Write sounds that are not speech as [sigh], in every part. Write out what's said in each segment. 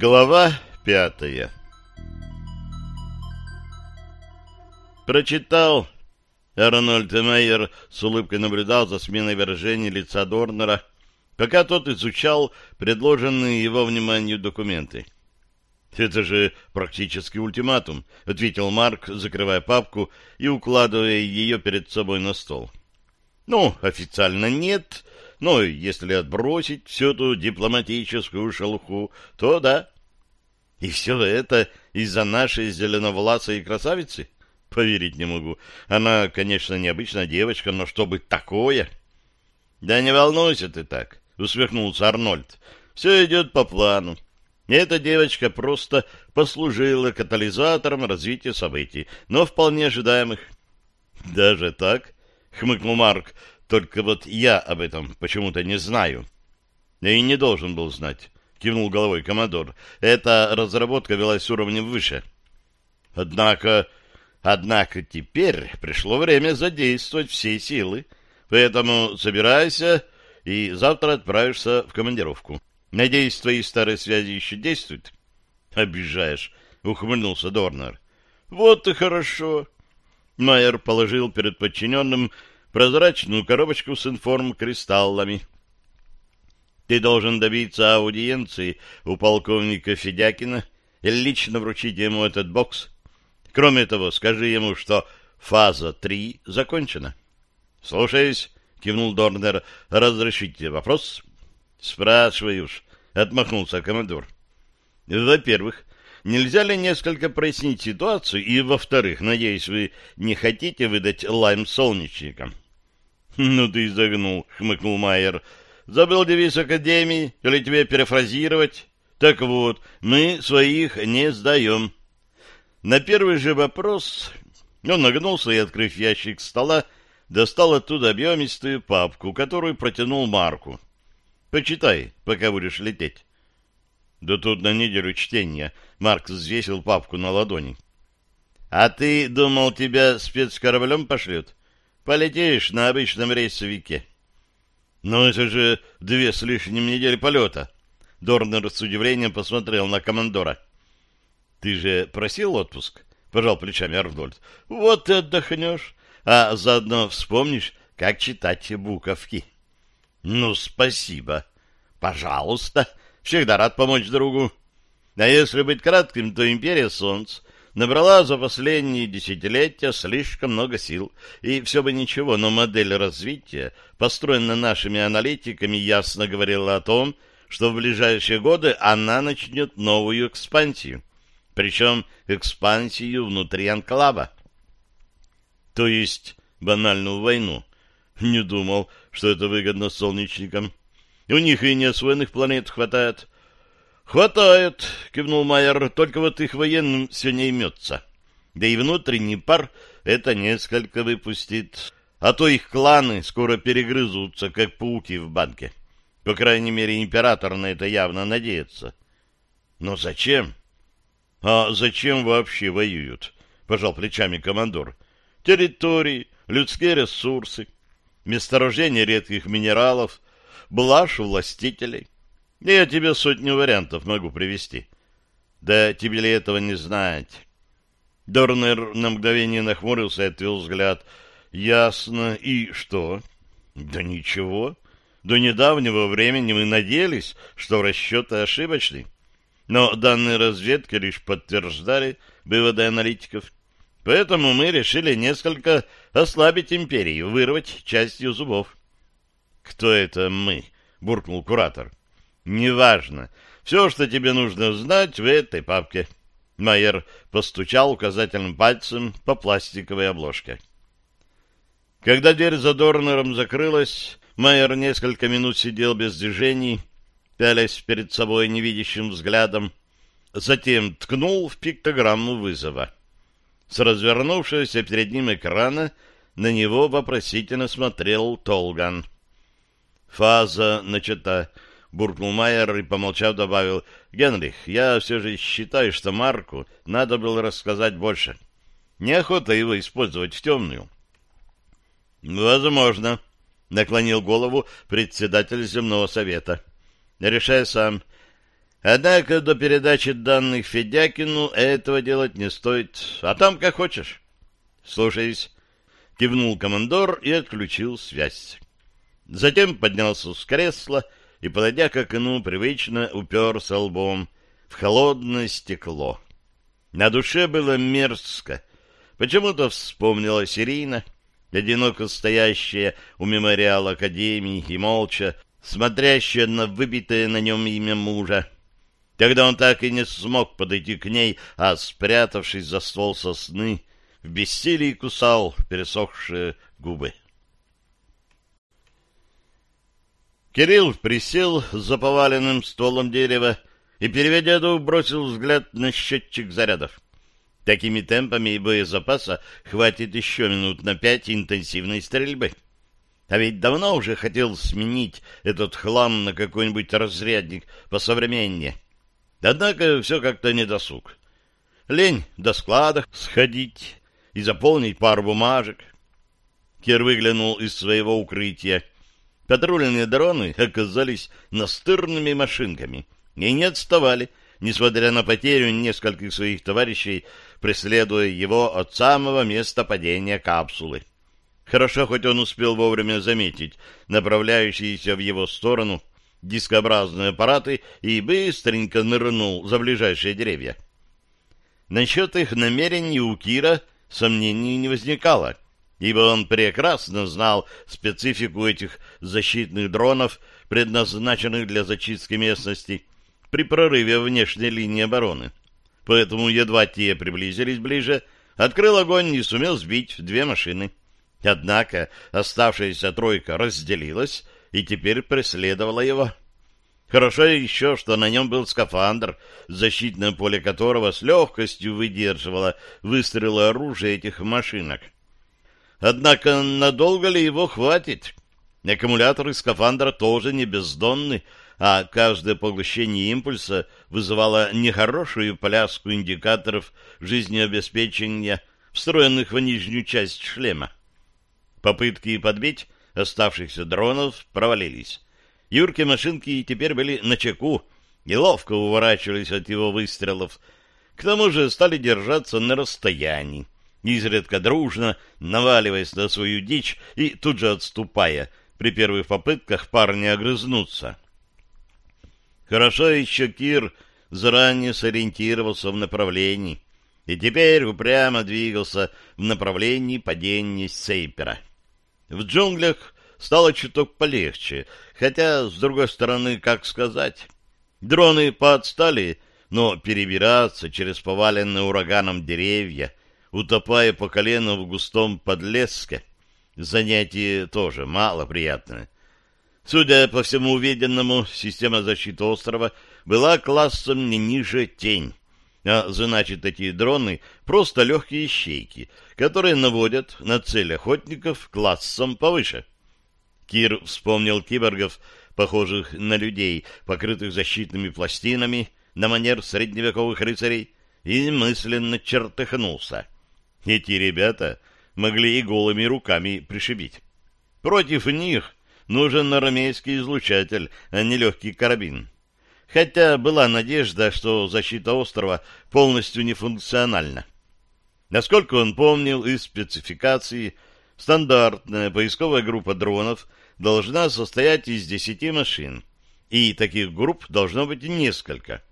Глава пятая Прочитал. Арнольд Мейер с улыбкой наблюдал за сменой выражения лица Дорнера, пока тот изучал предложенные его вниманию документы. «Это же практически ультиматум», — ответил Марк, закрывая папку и укладывая ее перед собой на стол. «Ну, официально нет, но если отбросить всю эту дипломатическую шелуху, то да». «И все это из-за нашей зеленовласой красавицы?» Поверить не могу. Она, конечно, необычная девочка, но чтобы такое... Да не волнуйся ты так, усмехнулся Арнольд. Все идет по плану. Эта девочка просто послужила катализатором развития событий, но вполне ожидаемых. Даже так? Хмыкнул Марк. Только вот я об этом почему-то не знаю. Я и не должен был знать. Кивнул головой командор. Эта разработка велась уровнем выше. Однако Однако теперь пришло время задействовать все силы, поэтому собирайся и завтра отправишься в командировку. Надеюсь, твои старые связи еще действуют? — Обижаешь, — ухмыльнулся Дорнер. — Вот и хорошо. Майер положил перед подчиненным прозрачную коробочку с информ-кристаллами. Ты должен добиться аудиенции у полковника Федякина и лично вручить ему этот бокс Кроме того, скажи ему, что фаза 3 закончена. — Слушаюсь, — кивнул Дорнер. — Разрешите вопрос? — Спрашивай уж, — отмахнулся командор. — Во-первых, нельзя ли несколько прояснить ситуацию? И, во-вторых, надеюсь, вы не хотите выдать лайм солнечникам? [laughs] — Ну ты загнул, — хмыкнул Майер. — Забыл девиз Академии? Или тебе перефразировать? Так вот, мы своих не сдаем. — на первый же вопрос он нагнулся и, открыв ящик стола, достал оттуда объемистую папку, которую протянул Марку. «Почитай, пока будешь лететь». «Да тут на неделю чтения». Марк взвесил папку на ладони. «А ты думал, тебя спецкораблем пошлют? Полетишь на обычном рейсовике». «Но это же две с лишним недели полета». Дорнер с удивлением посмотрел на командора. Ты же просил отпуск? Пожал плечами Арнольд. Вот и отдохнешь, а заодно вспомнишь, как читать буковки. Ну, спасибо. Пожалуйста. Всегда рад помочь другу. А если быть кратким, то империя Солнц набрала за последние десятилетия слишком много сил. И все бы ничего, но модель развития, построенная нашими аналитиками, ясно говорила о том, что в ближайшие годы она начнет новую экспансию причем экспансию внутри анклава. То есть банальную войну. Не думал, что это выгодно солнечникам. У них и неосвоенных планет хватает. Хватает, кивнул Майер, только вот их военным все не имется. Да и внутренний пар это несколько выпустит. А то их кланы скоро перегрызутся, как пауки в банке. По крайней мере, император на это явно надеется. Но зачем? А зачем вообще воюют? Пожал плечами командор. Территории, людские ресурсы, месторождение редких минералов, блажь властителей. Я тебе сотню вариантов могу привести. Да тебе ли этого не знать? Дорнер на мгновение нахмурился и отвел взгляд. Ясно. И что? Да ничего. До недавнего времени мы надеялись, что расчеты ошибочны. Но данные разведки лишь подтверждали выводы аналитиков. Поэтому мы решили несколько ослабить империю, вырвать часть ее зубов. «Кто это мы?» — буркнул куратор. «Неважно. Все, что тебе нужно знать, в этой папке». Майер постучал указательным пальцем по пластиковой обложке. Когда дверь за Дорнером закрылась, Майер несколько минут сидел без движений, пялясь перед собой невидящим взглядом, затем ткнул в пиктограмму вызова. С развернувшегося перед ним экрана на него вопросительно смотрел Толган. «Фаза начата», — буркнул Майер и, помолчав, добавил, «Генрих, я все же считаю, что Марку надо было рассказать больше. Неохота его использовать в темную». «Возможно», — наклонил голову председатель земного совета. Решай сам. Однако до передачи данных Федякину этого делать не стоит. А там как хочешь. Слушаюсь. Кивнул командор и отключил связь. Затем поднялся с кресла и, подойдя к окну, привычно уперся лбом в холодное стекло. На душе было мерзко. Почему-то вспомнила Ирина, одиноко стоящая у мемориала Академии и молча смотрящая на выбитое на нем имя мужа. Тогда он так и не смог подойти к ней, а, спрятавшись за ствол сосны, в бессилии кусал пересохшие губы. Кирилл присел за поваленным стволом дерева и, переведя дух, бросил взгляд на счетчик зарядов. Такими темпами и боезапаса хватит еще минут на пять интенсивной стрельбы. А ведь давно уже хотел сменить этот хлам на какой-нибудь разрядник посовременнее. Однако все как-то недосуг. Лень до склада сходить и заполнить пару бумажек. Кир выглянул из своего укрытия. Патрульные дроны оказались настырными машинками и не отставали, несмотря на потерю нескольких своих товарищей, преследуя его от самого места падения капсулы. Хорошо, хоть он успел вовремя заметить направляющиеся в его сторону дискообразные аппараты и быстренько нырнул за ближайшие деревья. Насчет их намерений у Кира сомнений не возникало, ибо он прекрасно знал специфику этих защитных дронов, предназначенных для зачистки местности при прорыве внешней линии обороны. Поэтому едва те приблизились ближе, открыл огонь и сумел сбить две машины. Однако оставшаяся тройка разделилась и теперь преследовала его. Хорошо еще, что на нем был скафандр, защитное поле которого с легкостью выдерживало выстрелы оружия этих машинок. Однако надолго ли его хватит? Аккумуляторы скафандра тоже не бездонны, а каждое поглощение импульса вызывало нехорошую пляску индикаторов жизнеобеспечения, встроенных в нижнюю часть шлема. Попытки подбить оставшихся дронов провалились. Юрки машинки теперь были на чеку и ловко уворачивались от его выстрелов. К тому же стали держаться на расстоянии, изредка дружно наваливаясь на свою дичь и тут же отступая при первых попытках парня огрызнуться. Хорошо еще Кир заранее сориентировался в направлении и теперь упрямо двигался в направлении падения Сейпера. В джунглях стало чуток полегче, хотя, с другой стороны, как сказать, дроны поотстали, но перебираться через поваленные ураганом деревья, утопая по колено в густом подлеске, занятие тоже мало приятное. Судя по всему увиденному, система защиты острова была классом не ниже тень, а значит, эти дроны просто легкие щейки, которые наводят на цель охотников классом повыше. Кир вспомнил киборгов, похожих на людей, покрытых защитными пластинами, на манер средневековых рыцарей, и мысленно чертыхнулся. Эти ребята могли и голыми руками пришибить. Против них нужен армейский излучатель, а не легкий карабин хотя была надежда, что защита острова полностью нефункциональна. Насколько он помнил из спецификации, стандартная поисковая группа дронов должна состоять из десяти машин, и таких групп должно быть несколько.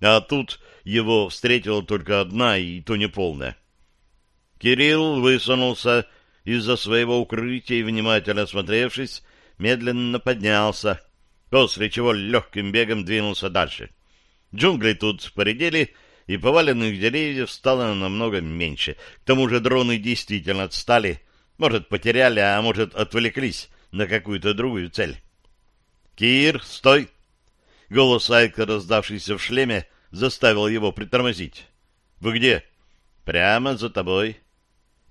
А тут его встретила только одна, и то неполная. Кирилл высунулся из-за своего укрытия и, внимательно осмотревшись, медленно поднялся, после чего легким бегом двинулся дальше. Джунгли тут поредели, и поваленных деревьев стало намного меньше. К тому же дроны действительно отстали, может, потеряли, а может, отвлеклись на какую-то другую цель. «Кир, стой!» Голос Айка, раздавшийся в шлеме, заставил его притормозить. «Вы где?» «Прямо за тобой».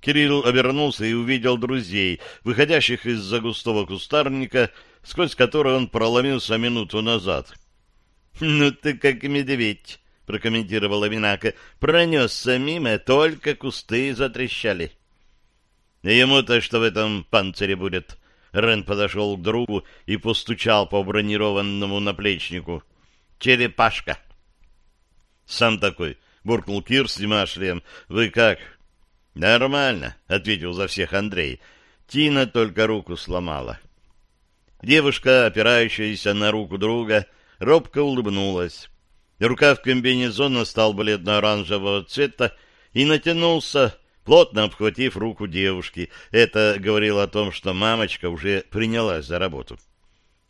Кирилл обернулся и увидел друзей, выходящих из-за густого кустарника, сквозь который он проломился минуту назад. — Ну ты как медведь, — прокомментировала Минака, — пронесся мимо, только кусты затрещали. — Ему-то что в этом панцире будет? Рен подошел к другу и постучал по бронированному наплечнику. черепашка. Сам такой, буркнул Кир, снимая шлем. Вы как? Нормально, ответил за всех Андрей. Тина только руку сломала. Девушка, опирающаяся на руку друга, робко улыбнулась. Рукав комбинезона стал бледно-оранжевого цвета и натянулся, плотно обхватив руку девушки. Это говорило о том, что мамочка уже принялась за работу.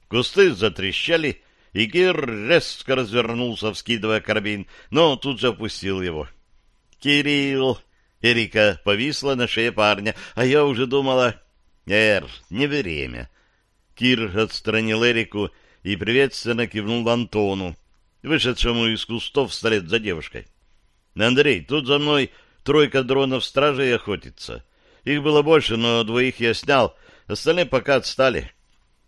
Кусты затрещали, и Кир резко развернулся, вскидывая карабин, но тут же опустил его. «Кирилл!» Эрика повисла на шее парня, а я уже думала... «Эр, не время!» Кир отстранил Эрику и приветственно кивнул Антону, вышедшему из кустов вслед за девушкой. «Андрей, тут за мной тройка дронов стражей охотится. Их было больше, но двоих я снял, остальные пока отстали».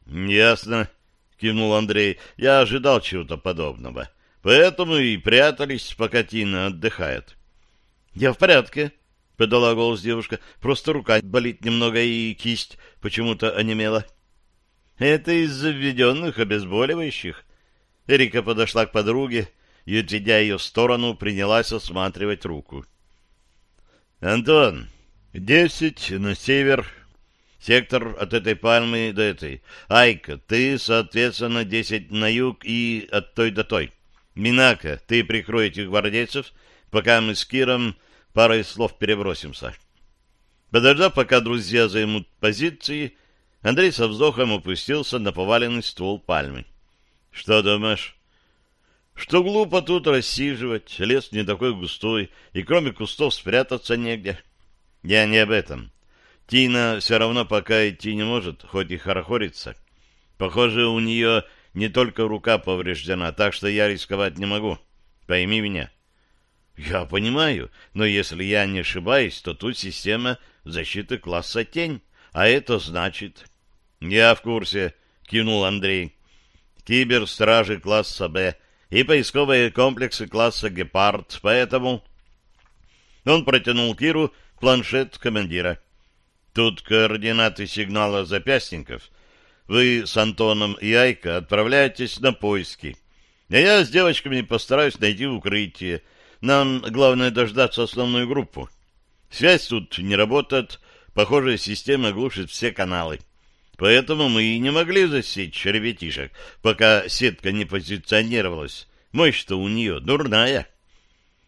«Ясно», — кивнул Андрей. «Я ожидал чего-то подобного. Поэтому и прятались, пока Тина отдыхает». «Я в порядке», — подала голос девушка. «Просто рука болит немного, и кисть почему-то онемела». «Это из-за введенных обезболивающих». Эрика подошла к подруге и, отведя ее в сторону, принялась осматривать руку. «Антон, десять на север, сектор от этой пальмы до этой. Айка, ты, соответственно, десять на юг и от той до той. Минака, ты прикрой этих гвардейцев, пока мы с Киром парой слов перебросимся». Подождав, пока друзья займут позиции, Андрей со вздохом опустился на поваленный ствол пальмы. — Что думаешь? — Что глупо тут рассиживать, лес не такой густой, и кроме кустов спрятаться негде. — Я не об этом. Тина все равно пока идти не может, хоть и хорохорится. Похоже, у нее не только рука повреждена, так что я рисковать не могу. Пойми меня. — Я понимаю, но если я не ошибаюсь, то тут система защиты класса «Тень», а это значит... Я в курсе, кинул Андрей. Киберстражи класса Б и поисковые комплексы класса Гепард, поэтому... Он протянул Киру планшет командира. Тут координаты сигнала запястников. Вы с Антоном и Айко отправляетесь на поиски. А я с девочками постараюсь найти укрытие. Нам главное дождаться основную группу. Связь тут не работает. Похоже, система глушит все каналы. Поэтому мы и не могли засечь ребятишек, пока сетка не позиционировалась. Мощь-то у нее дурная.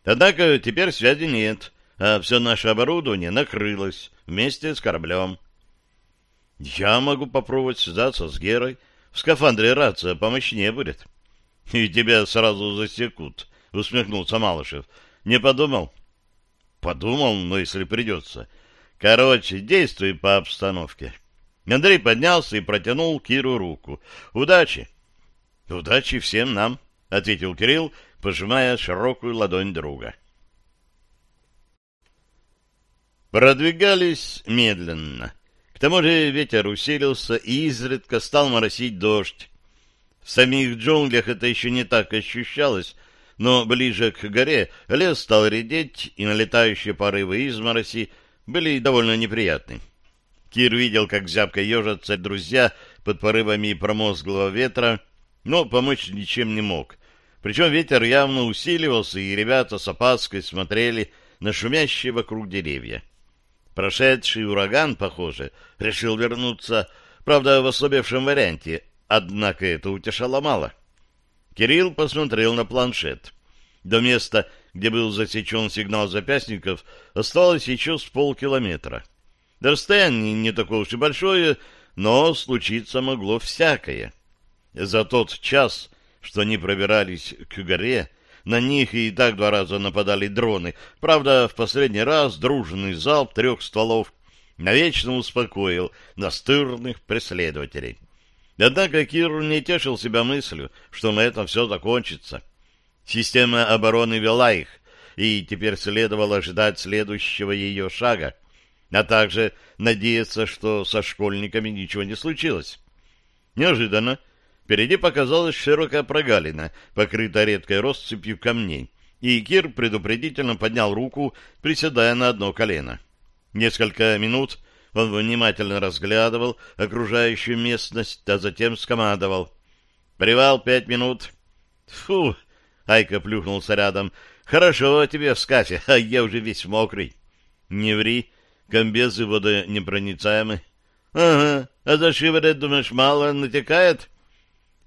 Однако теперь связи нет, а все наше оборудование накрылось вместе с кораблем. Я могу попробовать связаться с Герой. В скафандре рация помощнее будет. И тебя сразу засекут, усмехнулся Малышев. Не подумал? Подумал, но если придется. Короче, действуй по обстановке. Андрей поднялся и протянул Киру руку. «Удачи!» «Удачи всем нам!» — ответил Кирилл, пожимая широкую ладонь друга. Продвигались медленно. К тому же ветер усилился и изредка стал моросить дождь. В самих джунглях это еще не так ощущалось, но ближе к горе лес стал редеть, и налетающие порывы измороси были довольно неприятны. Кир видел, как зябко ежатся друзья под порывами промозглого ветра, но помочь ничем не мог. Причем ветер явно усиливался, и ребята с опаской смотрели на шумящие вокруг деревья. Прошедший ураган, похоже, решил вернуться, правда, в ослабевшем варианте, однако это утешало мало. Кирилл посмотрел на планшет. До места, где был засечен сигнал запястников, осталось еще с полкилометра. Расстояние не такое уж и большое, но случиться могло всякое. За тот час, что они пробирались к горе, на них и так два раза нападали дроны. Правда, в последний раз дружный залп трех стволов навечно успокоил настырных преследователей. Однако Кир не тешил себя мыслью, что на этом все закончится. Система обороны вела их, и теперь следовало ждать следующего ее шага — а также надеяться, что со школьниками ничего не случилось. Неожиданно впереди показалась широкая прогалина, покрытая редкой россыпью камней, и Кир предупредительно поднял руку, приседая на одно колено. Несколько минут он внимательно разглядывал окружающую местность, а затем скомандовал. «Привал пять минут». Фу! Айка плюхнулся рядом. Хорошо тебе в скафе, а я уже весь мокрый. Не ври, комбезы водонепроницаемы. Ага, а за шиворот, думаешь, мало натекает?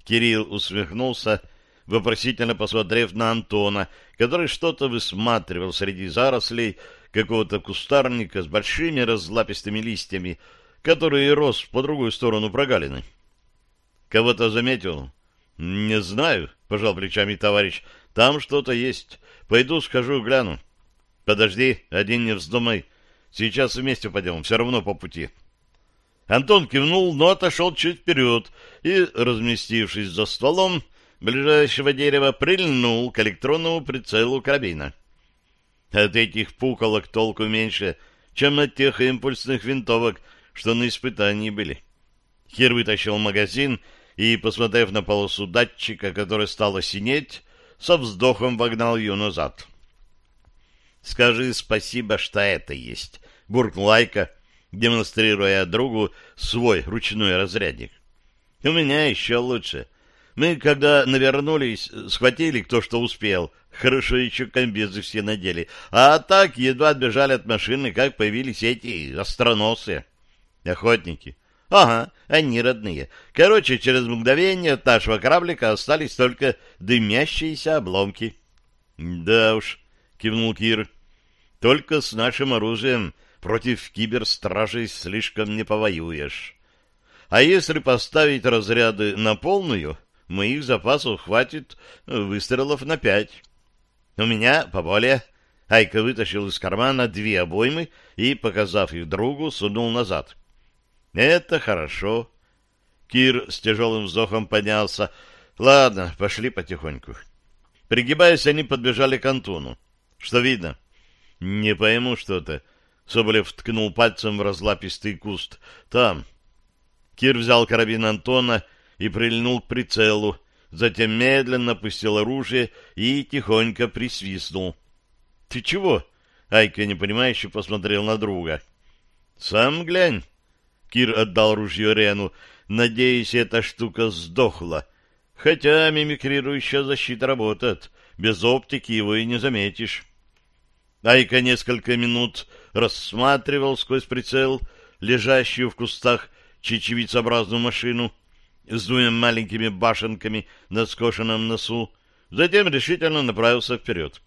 Кирилл усмехнулся, вопросительно посмотрев на Антона, который что-то высматривал среди зарослей какого-то кустарника с большими разлапистыми листьями, который рос по другую сторону прогалины. Кого-то заметил? Не знаю, пожал плечами товарищ. Там что-то есть. Пойду скажу, гляну. Подожди, один не вздумай. Сейчас вместе пойдем, все равно по пути. Антон кивнул, но отошел чуть вперед и, разместившись за стволом ближайшего дерева, прильнул к электронному прицелу карабина. От этих пуколок толку меньше, чем от тех импульсных винтовок, что на испытании были. Хир вытащил магазин и, посмотрев на полосу датчика, которая стала синеть, со вздохом вогнал ее назад. — Скажи спасибо, что это есть, — буркнул Айка, демонстрируя другу свой ручной разрядник. — У меня еще лучше. Мы, когда навернулись, схватили кто что успел. Хорошо еще комбезы все надели. А так едва отбежали от машины, как появились эти остроносы. Охотники. Ага, они родные. Короче, через мгновение от нашего кораблика остались только дымящиеся обломки. Да уж, кивнул Кир. Только с нашим оружием против киберстражей слишком не повоюешь. А если поставить разряды на полную, моих запасов хватит выстрелов на пять. У меня поболее. Айка вытащил из кармана две обоймы и, показав их другу, сунул назад. Это хорошо. Кир с тяжелым вздохом поднялся. Ладно, пошли потихоньку. Пригибаясь, они подбежали к Антону. Что видно? Не пойму что-то. Соболев ткнул пальцем в разлапистый куст. Там. Кир взял карабин Антона и прильнул к прицелу, затем медленно опустил оружие и тихонько присвистнул. — Ты чего? — Айка непонимающе посмотрел на друга. — Сам глянь. Кир отдал ружье Рену. Надеюсь, эта штука сдохла. Хотя мимикрирующая защита работает. Без оптики его и не заметишь. Айка несколько минут рассматривал сквозь прицел лежащую в кустах чечевицеобразную машину с двумя маленькими башенками на скошенном носу, затем решительно направился вперед.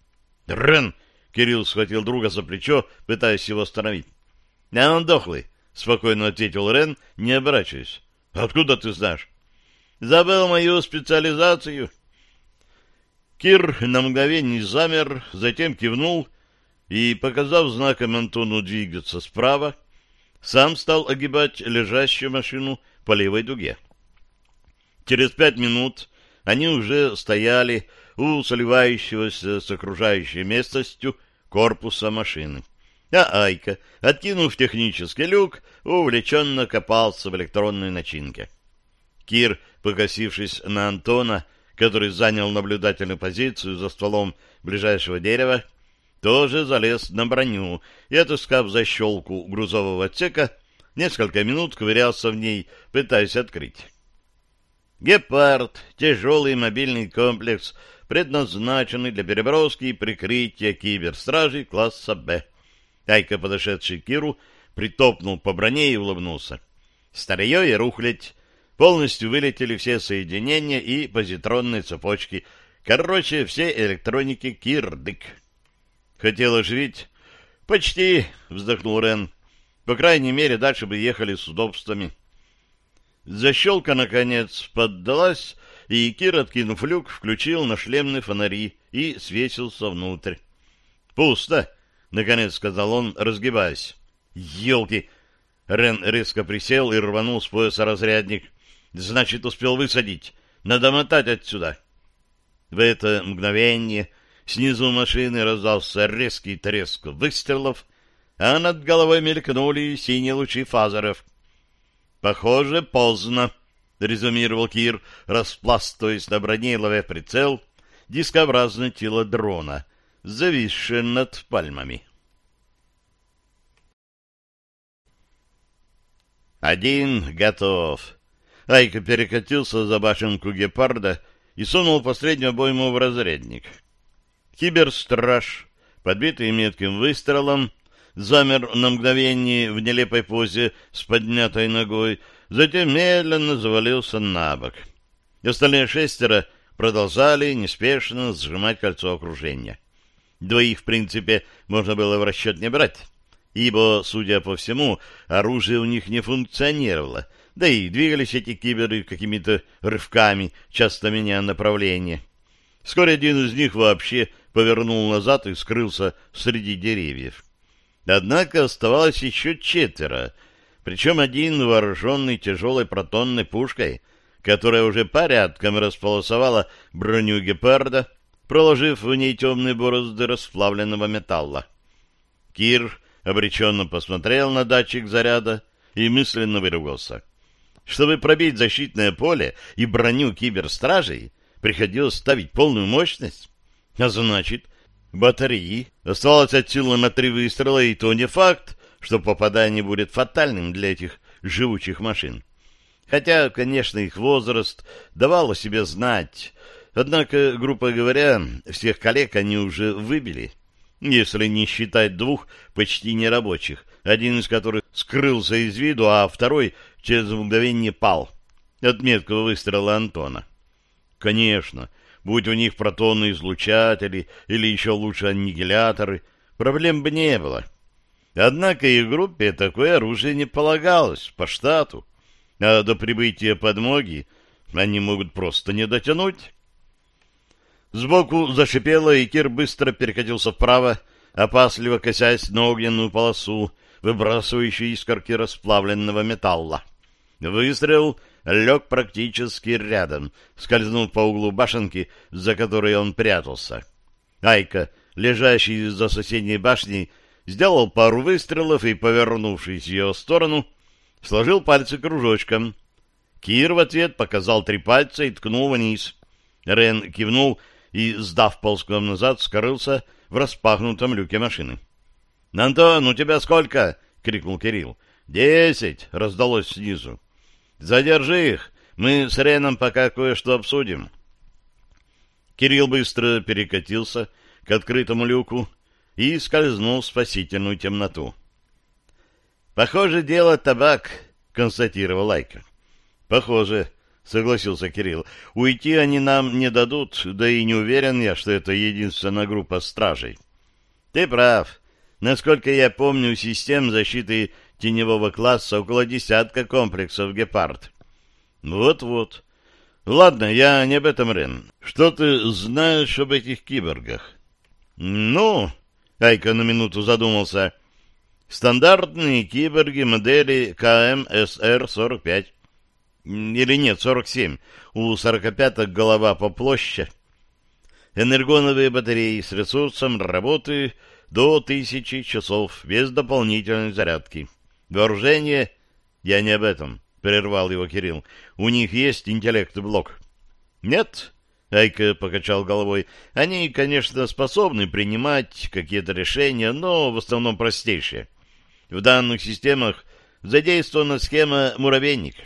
«Рен!» — Кирилл схватил друга за плечо, пытаясь его остановить. «А он дохлый», — спокойно ответил Рен, не оборачиваясь. «Откуда ты знаешь?» «Забыл мою специализацию». Кир на мгновение замер, затем кивнул и, показав знаком Антону двигаться справа, сам стал огибать лежащую машину по левой дуге. Через пять минут они уже стояли у сливающегося с окружающей местностью корпуса машины. А Айка, откинув технический люк, увлеченно копался в электронной начинке. Кир, покосившись на Антона, который занял наблюдательную позицию за стволом ближайшего дерева, тоже залез на броню и, отыскав защелку грузового отсека, несколько минут ковырялся в ней, пытаясь открыть. «Гепард» — тяжелый мобильный комплекс, предназначенный для переброски и прикрытия киберстражей класса «Б». Айка, подошедший к Киру, притопнул по броне и улыбнулся. Старье и рухлядь. Полностью вылетели все соединения и позитронные цепочки. Короче, все электроники кирдык. Хотел оживить? Почти, вздохнул Рен. По крайней мере, дальше бы ехали с удобствами. Защелка, наконец, поддалась, и Кир, откинув люк, включил на шлемные фонари и свесился внутрь. «Пусто!» — наконец сказал он, разгибаясь. «Елки!» Рен резко присел и рванул с пояса разрядник. «Значит, успел высадить. Надо мотать отсюда!» В это мгновение снизу машины раздался резкий треск выстрелов, а над головой мелькнули синие лучи фазеров — Похоже, поздно, резюмировал Кир, распластываясь на броне и ловя прицел дискообразное тело дрона, зависшее над пальмами. Один готов. Айка перекатился за башенку гепарда и сунул последнюю обойму в разрядник. Киберстраж, подбитый метким выстрелом, замер на мгновение в нелепой позе с поднятой ногой, затем медленно завалился на бок. Остальные шестеро продолжали неспешно сжимать кольцо окружения. Двоих, в принципе, можно было в расчет не брать, ибо, судя по всему, оружие у них не функционировало, да и двигались эти киберы какими-то рывками, часто меняя направление. Вскоре один из них вообще повернул назад и скрылся среди деревьев. Однако оставалось еще четверо, причем один вооруженный тяжелой протонной пушкой, которая уже порядком располосовала броню гепарда, проложив в ней темные борозды расплавленного металла. Кир обреченно посмотрел на датчик заряда и мысленно выругался. Чтобы пробить защитное поле и броню киберстражей, приходилось ставить полную мощность. А значит, батареи оставалось от силы на три выстрела, и то не факт, что попадание будет фатальным для этих живучих машин. Хотя, конечно, их возраст давал о себе знать, однако, грубо говоря, всех коллег они уже выбили, если не считать двух почти нерабочих, один из которых скрылся из виду, а второй через мгновение пал от меткого выстрела Антона. Конечно, будь у них протонные излучатели или еще лучше аннигиляторы, проблем бы не было. Однако их группе такое оружие не полагалось по штату, а до прибытия подмоги они могут просто не дотянуть. Сбоку зашипело, и Кир быстро перекатился вправо, опасливо косясь на огненную полосу, выбрасывающую искорки расплавленного металла. Выстрел лег практически рядом, скользнув по углу башенки, за которой он прятался. Айка, лежащий за соседней башней, сделал пару выстрелов и, повернувшись в ее сторону, сложил пальцы кружочком. Кир в ответ показал три пальца и ткнул вниз. Рен кивнул и, сдав ползком назад, скрылся в распахнутом люке машины. — Антон, у тебя сколько? — крикнул Кирилл. — Десять! — раздалось снизу. — Задержи их, мы с Реном пока кое-что обсудим. Кирилл быстро перекатился к открытому люку и скользнул в спасительную темноту. «Похоже, дело табак», — констатировал Лайка. «Похоже», — согласился Кирилл. «Уйти они нам не дадут, да и не уверен я, что это единственная группа стражей». «Ты прав. Насколько я помню, систем защиты теневого класса около десятка комплексов «Гепард». «Вот-вот. Ладно, я не об этом, Рен. Что ты знаешь об этих киборгах?» «Ну...» — Айка на минуту задумался — Стандартные киборги модели КМСР-45. Или нет, 47. У 45-ок голова по площади. Энергоновые батареи с ресурсом работы до тысячи часов без дополнительной зарядки. Вооружение... Я не об этом, прервал его Кирилл. У них есть интеллект-блок. Нет, Айка покачал головой. Они, конечно, способны принимать какие-то решения, но в основном простейшие. В данных системах задействована схема «Муравейник».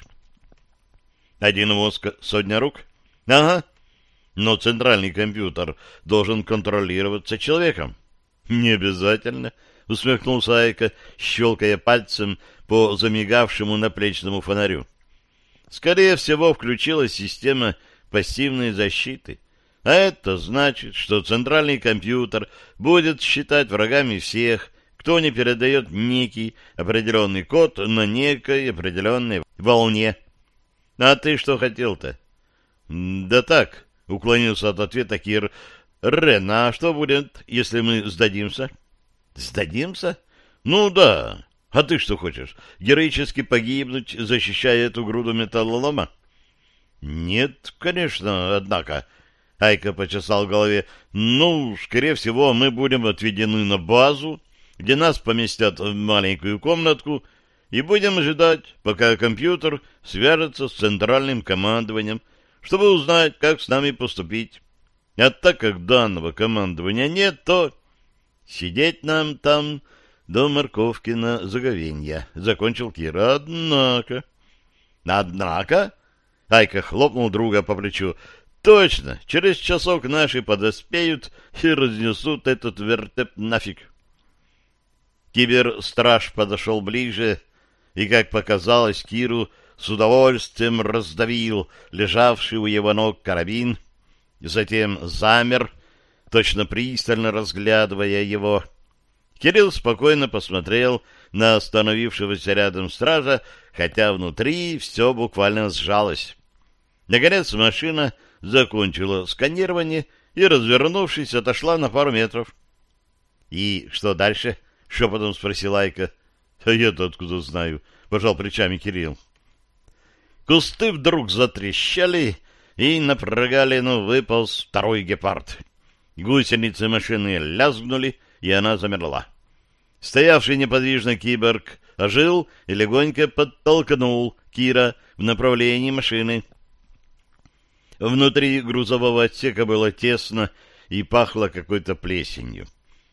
Один мозг, сотня рук? Ага. Но центральный компьютер должен контролироваться человеком. Не обязательно, усмехнулся Айка, щелкая пальцем по замигавшему наплечному фонарю. Скорее всего, включилась система пассивной защиты. А это значит, что центральный компьютер будет считать врагами всех, кто не передает некий определенный код на некой определенной волне. А ты что хотел-то? Да так, уклонился от ответа Кир. Рен, а что будет, если мы сдадимся? Сдадимся? Ну да. А ты что хочешь? Героически погибнуть, защищая эту груду металлолома? Нет, конечно, однако... Айка почесал в голове. Ну, скорее всего, мы будем отведены на базу, где нас поместят в маленькую комнатку и будем ожидать, пока компьютер свяжется с центральным командованием, чтобы узнать, как с нами поступить. А так как данного командования нет, то сидеть нам там до морковкина заговенья, — закончил Кира. Однако... Однако... Айка хлопнул друга по плечу. Точно, через часок наши подоспеют и разнесут этот вертеп нафиг. Кибер-страж подошел ближе и, как показалось Киру, с удовольствием раздавил лежавший у его ног карабин, затем замер, точно пристально разглядывая его. Кирилл спокойно посмотрел на остановившегося рядом стража, хотя внутри все буквально сжалось. Наконец машина закончила сканирование и, развернувшись, отошла на пару метров. — И что дальше? — шепотом спросил Айка. — А я-то откуда знаю? — пожал плечами Кирилл. Кусты вдруг затрещали, и на прогалину выполз второй гепард. Гусеницы машины лязгнули, и она замерла. Стоявший неподвижно киборг ожил и легонько подтолкнул Кира в направлении машины. Внутри грузового отсека было тесно и пахло какой-то плесенью.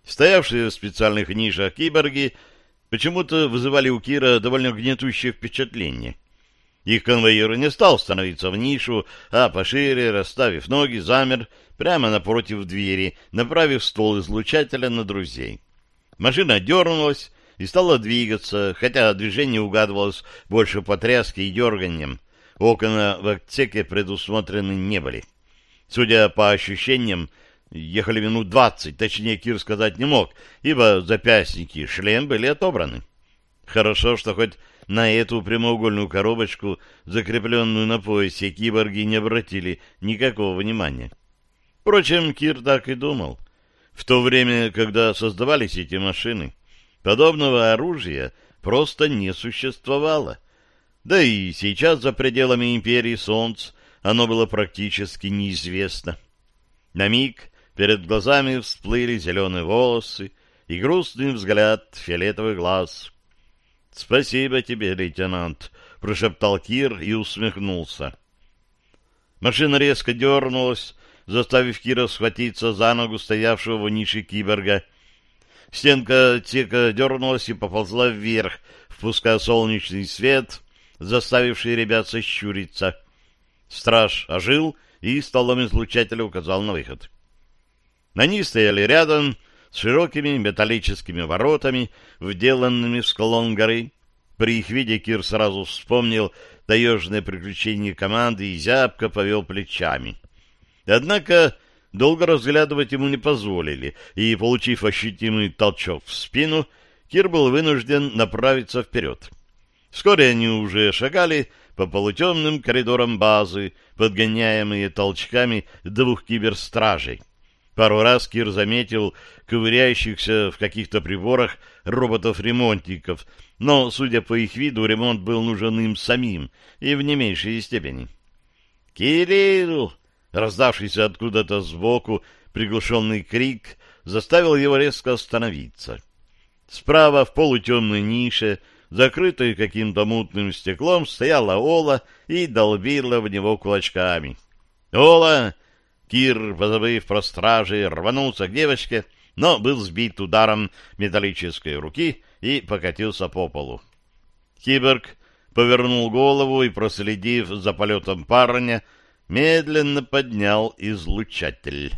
Стоявшие в специальных нишах киборги почему-то вызывали у Кира довольно гнетущее впечатление. Их конвоир не стал становиться в нишу, а пошире, расставив ноги, замер прямо напротив двери, направив ствол излучателя на друзей. Машина дернулась и стала двигаться, хотя движение угадывалось больше потряски и дерганием. Окна в отсеке предусмотрены не были. Судя по ощущениям, ехали минут двадцать, точнее Кир сказать не мог, ибо запястники и шлем были отобраны. Хорошо, что хоть на эту прямоугольную коробочку, закрепленную на поясе, киборги не обратили никакого внимания. Впрочем, Кир так и думал. В то время, когда создавались эти машины, подобного оружия просто не существовало. Да и сейчас за пределами империи Солнц оно было практически неизвестно. На миг перед глазами всплыли зеленые волосы и грустный взгляд фиолетовых глаз. — Спасибо тебе, лейтенант, — прошептал Кир и усмехнулся. Машина резко дернулась, заставив Кира схватиться за ногу стоявшего в нише киборга. Стенка тека дернулась и поползла вверх, впуская солнечный свет, заставивший ребят сощуриться. Страж ожил и столом излучателя указал на выход. Они стояли рядом с широкими металлическими воротами, вделанными в склон горы. При их виде Кир сразу вспомнил таежное приключение команды и зябко повел плечами. Однако долго разглядывать ему не позволили, и, получив ощутимый толчок в спину, Кир был вынужден направиться вперед. Вскоре они уже шагали по полутемным коридорам базы, подгоняемые толчками двух киберстражей. Пару раз Кир заметил ковыряющихся в каких-то приборах роботов-ремонтников, но, судя по их виду, ремонт был нужен им самим и в не меньшей степени. «Кирилл!» Раздавшийся откуда-то сбоку приглушенный крик заставил его резко остановиться. Справа в полутемной нише, закрытой каким-то мутным стеклом, стояла Ола и долбила в него кулачками. «Ола!» Кир, позабыв про стражи, рванулся к девочке, но был сбит ударом металлической руки и покатился по полу. Киборг повернул голову и, проследив за полетом парня, медленно поднял излучатель.